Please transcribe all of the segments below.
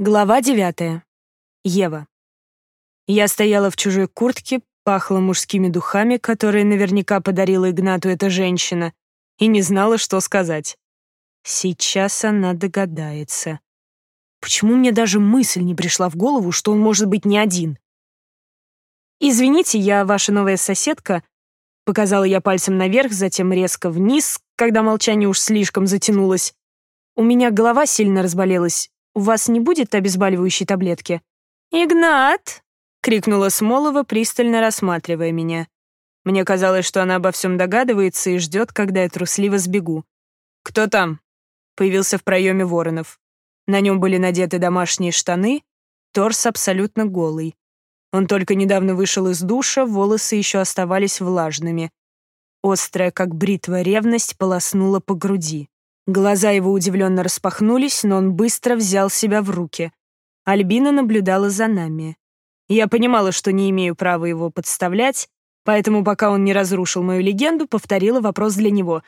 Глава девятая. Ева. Я стояла в чужой куртке, пахла мужскими духами, которые наверняка подарила Игнату эта женщина, и не знала, что сказать. Сейчас она догадается. Почему мне даже мысль не пришла в голову, что он может быть не один? «Извините, я ваша новая соседка», — показала я пальцем наверх, затем резко вниз, когда молчание уж слишком затянулось. У меня голова сильно разболелась, у вас не будет обезболивающей таблетки?» «Игнат!» — крикнула Смолова, пристально рассматривая меня. Мне казалось, что она обо всем догадывается и ждет, когда я трусливо сбегу. «Кто там?» — появился в проеме Воронов. На нем были надеты домашние штаны, торс абсолютно голый. Он только недавно вышел из душа, волосы еще оставались влажными. Острая, как бритва, ревность полоснула по груди. Глаза его удивленно распахнулись, но он быстро взял себя в руки. Альбина наблюдала за нами. Я понимала, что не имею права его подставлять, поэтому, пока он не разрушил мою легенду, повторила вопрос для него.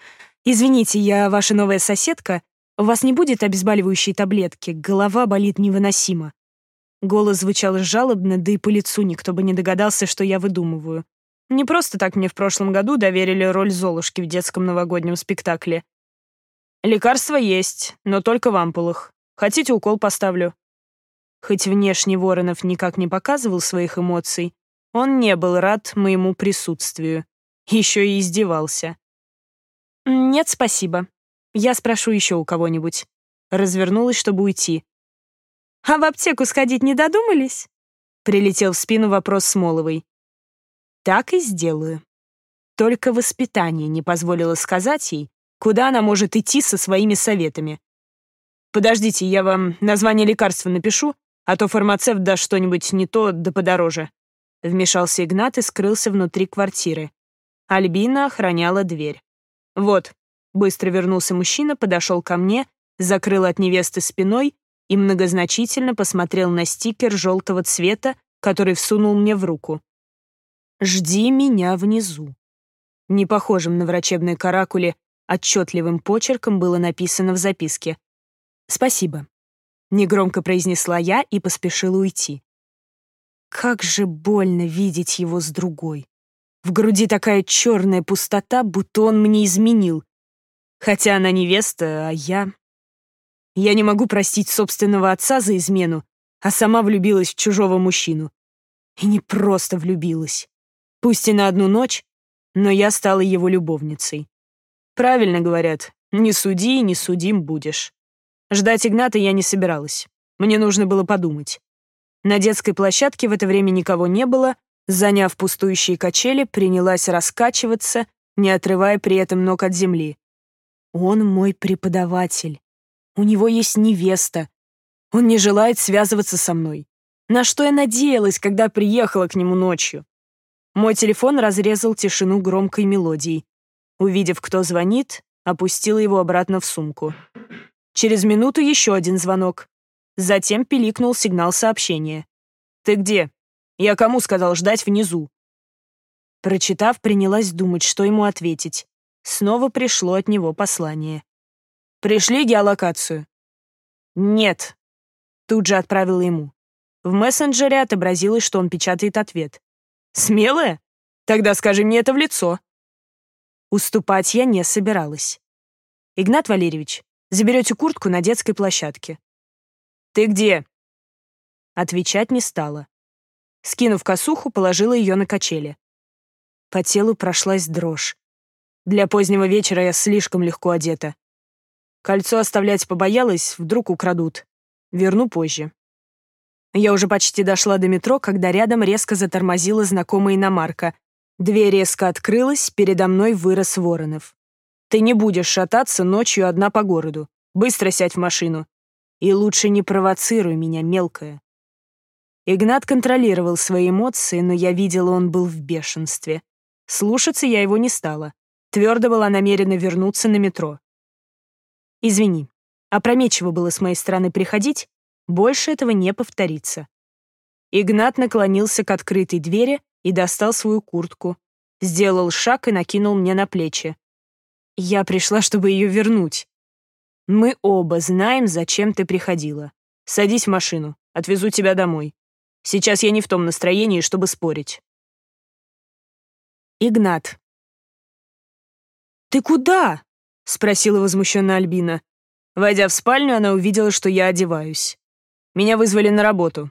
«Извините, я ваша новая соседка. У вас не будет обезболивающей таблетки? Голова болит невыносимо». Голос звучал жалобно, да и по лицу никто бы не догадался, что я выдумываю. Не просто так мне в прошлом году доверили роль Золушки в детском новогоднем спектакле. Лекарства есть, но только в ампулах. Хотите, укол поставлю?» Хоть внешне Воронов никак не показывал своих эмоций, он не был рад моему присутствию. Еще и издевался. «Нет, спасибо. Я спрошу еще у кого-нибудь». Развернулась, чтобы уйти. «А в аптеку сходить не додумались?» Прилетел в спину вопрос Смоловой. «Так и сделаю. Только воспитание не позволило сказать ей, куда она может идти со своими советами. «Подождите, я вам название лекарства напишу, а то фармацевт даст что-нибудь не то да подороже». Вмешался Игнат и скрылся внутри квартиры. Альбина охраняла дверь. «Вот», — быстро вернулся мужчина, подошел ко мне, закрыл от невесты спиной и многозначительно посмотрел на стикер желтого цвета, который всунул мне в руку. «Жди меня внизу». Не похожим на врачебные каракули Отчетливым почерком было написано в записке. «Спасибо», — негромко произнесла я и поспешила уйти. Как же больно видеть его с другой. В груди такая черная пустота, будто он мне изменил. Хотя она невеста, а я... Я не могу простить собственного отца за измену, а сама влюбилась в чужого мужчину. И не просто влюбилась. Пусть и на одну ночь, но я стала его любовницей. Правильно говорят, не суди, не судим будешь. Ждать Игната я не собиралась. Мне нужно было подумать. На детской площадке в это время никого не было, заняв пустующие качели, принялась раскачиваться, не отрывая при этом ног от земли. Он мой преподаватель. У него есть невеста. Он не желает связываться со мной. На что я надеялась, когда приехала к нему ночью? Мой телефон разрезал тишину громкой мелодией. Увидев, кто звонит, опустила его обратно в сумку. Через минуту еще один звонок. Затем пиликнул сигнал сообщения. «Ты где? Я кому сказал ждать внизу?» Прочитав, принялась думать, что ему ответить. Снова пришло от него послание. «Пришли геолокацию?» «Нет», — тут же отправила ему. В мессенджере отобразилось, что он печатает ответ. «Смелая? Тогда скажи мне это в лицо». Уступать я не собиралась. «Игнат Валерьевич, заберете куртку на детской площадке». «Ты где?» Отвечать не стала. Скинув косуху, положила ее на качели. По телу прошлась дрожь. Для позднего вечера я слишком легко одета. Кольцо оставлять побоялась, вдруг украдут. Верну позже. Я уже почти дошла до метро, когда рядом резко затормозила знакомая иномарка, Дверь резко открылась, передо мной вырос Воронов. «Ты не будешь шататься ночью одна по городу. Быстро сядь в машину. И лучше не провоцируй меня, мелкая». Игнат контролировал свои эмоции, но я видела, он был в бешенстве. Слушаться я его не стала. Твердо была намерена вернуться на метро. «Извини, опрометчиво было с моей стороны приходить, больше этого не повторится». Игнат наклонился к открытой двери, и достал свою куртку. Сделал шаг и накинул мне на плечи. Я пришла, чтобы ее вернуть. Мы оба знаем, зачем ты приходила. Садись в машину, отвезу тебя домой. Сейчас я не в том настроении, чтобы спорить. Игнат. «Ты куда?» — спросила возмущенно Альбина. Войдя в спальню, она увидела, что я одеваюсь. Меня вызвали на работу.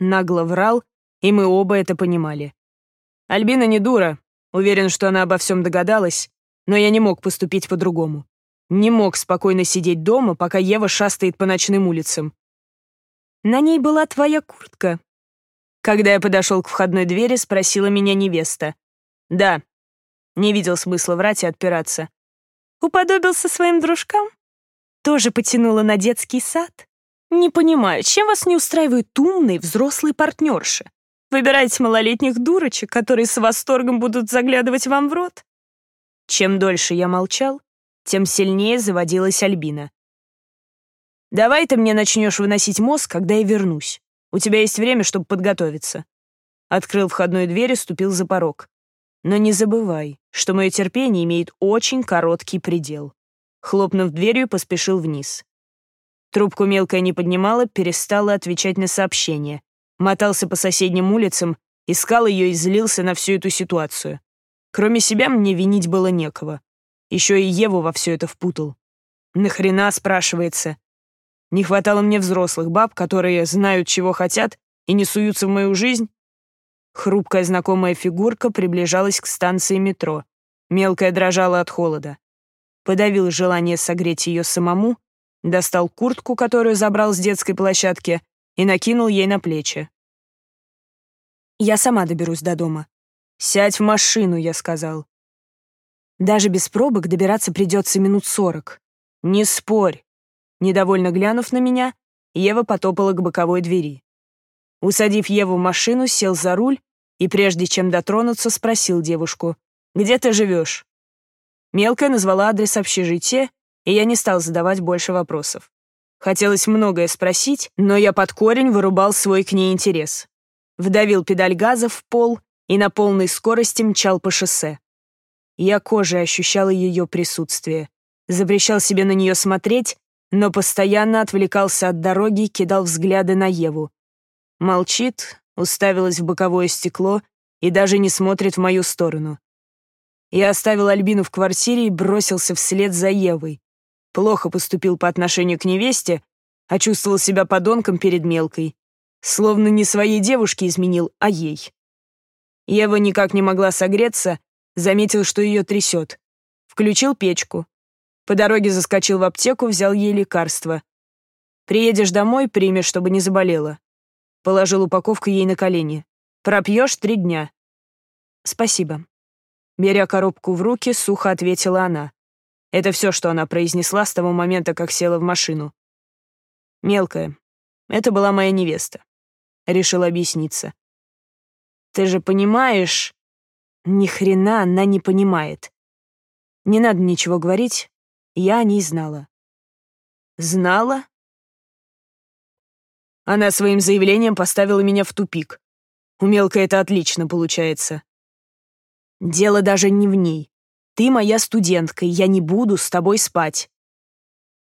Нагло врал, и мы оба это понимали. Альбина не дура, уверен, что она обо всем догадалась, но я не мог поступить по-другому. Не мог спокойно сидеть дома, пока Ева шастает по ночным улицам. На ней была твоя куртка. Когда я подошел к входной двери, спросила меня невеста. Да. Не видел смысла врать и отпираться. Уподобился своим дружкам? Тоже потянула на детский сад? Не понимаю, чем вас не устраивают умные взрослые партнерши? Выбирайте малолетних дурочек, которые с восторгом будут заглядывать вам в рот? Чем дольше я молчал, тем сильнее заводилась Альбина. «Давай ты мне начнешь выносить мозг, когда я вернусь. У тебя есть время, чтобы подготовиться». Открыл входную дверь и ступил за порог. Но не забывай, что мое терпение имеет очень короткий предел. Хлопнув дверью, поспешил вниз. Трубку мелкая не поднимала, перестала отвечать на сообщения. Мотался по соседним улицам, искал ее и злился на всю эту ситуацию. Кроме себя мне винить было некого. Еще и Еву во все это впутал. Нахрена, спрашивается. Не хватало мне взрослых баб, которые знают, чего хотят, и не суются в мою жизнь. Хрупкая знакомая фигурка приближалась к станции метро. Мелкая дрожала от холода. Подавил желание согреть ее самому, достал куртку, которую забрал с детской площадки, и накинул ей на плечи. «Я сама доберусь до дома». «Сядь в машину», — я сказал. Даже без пробок добираться придется минут сорок. «Не спорь», Недовольно глянув на меня, Ева потопала к боковой двери. Усадив Еву в машину, сел за руль и, прежде чем дотронуться, спросил девушку, «Где ты живешь?» Мелкая назвала адрес общежития, и я не стал задавать больше вопросов. Хотелось многое спросить, но я под корень вырубал свой к ней интерес. Вдавил педаль газа в пол и на полной скорости мчал по шоссе. Я кожей ощущал ее присутствие. Запрещал себе на нее смотреть, но постоянно отвлекался от дороги и кидал взгляды на Еву. Молчит, уставилась в боковое стекло и даже не смотрит в мою сторону. Я оставил Альбину в квартире и бросился вслед за Евой. Плохо поступил по отношению к невесте, а чувствовал себя подонком перед мелкой. Словно не своей девушке изменил, а ей. Ева никак не могла согреться, заметил, что ее трясет. Включил печку, по дороге заскочил в аптеку, взял ей лекарство. «Приедешь домой, примешь, чтобы не заболела». Положил упаковку ей на колени. «Пропьешь три дня». «Спасибо». Беря коробку в руки, сухо ответила она. Это все, что она произнесла с того момента, как села в машину. «Мелкая, это была моя невеста», — решил объясниться. «Ты же понимаешь...» Ни хрена она не понимает. Не надо ничего говорить, я о ней знала. Знала? Она своим заявлением поставила меня в тупик. У мелкой это отлично получается. Дело даже не в ней. Ты моя студентка, я не буду с тобой спать.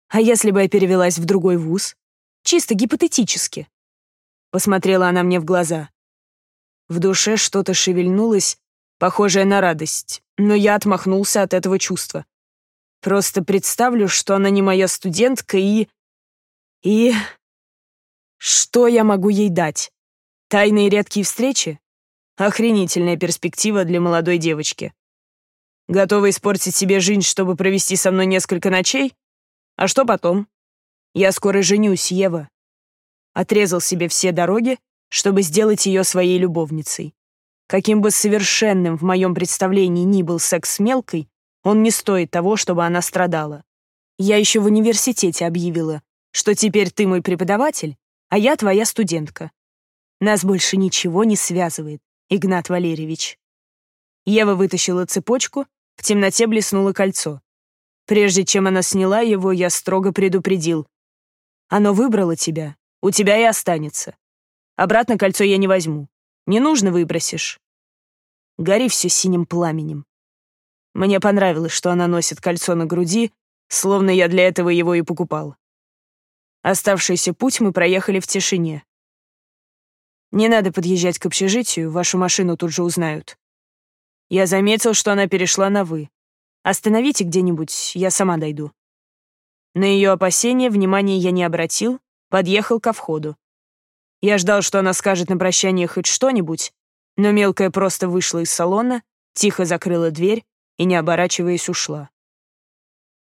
А если бы я перевелась в другой вуз? Чисто гипотетически. Посмотрела она мне в глаза. В душе что-то шевельнулось, похожее на радость, но я отмахнулся от этого чувства. Просто представлю, что она не моя студентка и... И... Что я могу ей дать? Тайные редкие встречи? Охренительная перспектива для молодой девочки. Готова испортить себе жизнь, чтобы провести со мной несколько ночей? А что потом? Я скоро женюсь, Ева. Отрезал себе все дороги, чтобы сделать ее своей любовницей. Каким бы совершенным в моем представлении ни был секс с мелкой, он не стоит того, чтобы она страдала. Я еще в университете объявила, что теперь ты мой преподаватель, а я твоя студентка. Нас больше ничего не связывает, Игнат Валерьевич. Ева вытащила цепочку, в темноте блеснуло кольцо. Прежде чем она сняла его, я строго предупредил. Оно выбрало тебя, у тебя и останется. Обратно кольцо я не возьму. Не нужно выбросишь. Гори все синим пламенем. Мне понравилось, что она носит кольцо на груди, словно я для этого его и покупал. Оставшийся путь мы проехали в тишине. Не надо подъезжать к общежитию, вашу машину тут же узнают. Я заметил, что она перешла на «вы». Остановите где-нибудь, я сама дойду. На ее опасения внимания я не обратил, подъехал ко входу. Я ждал, что она скажет на прощание хоть что-нибудь, но мелкая просто вышла из салона, тихо закрыла дверь и, не оборачиваясь, ушла.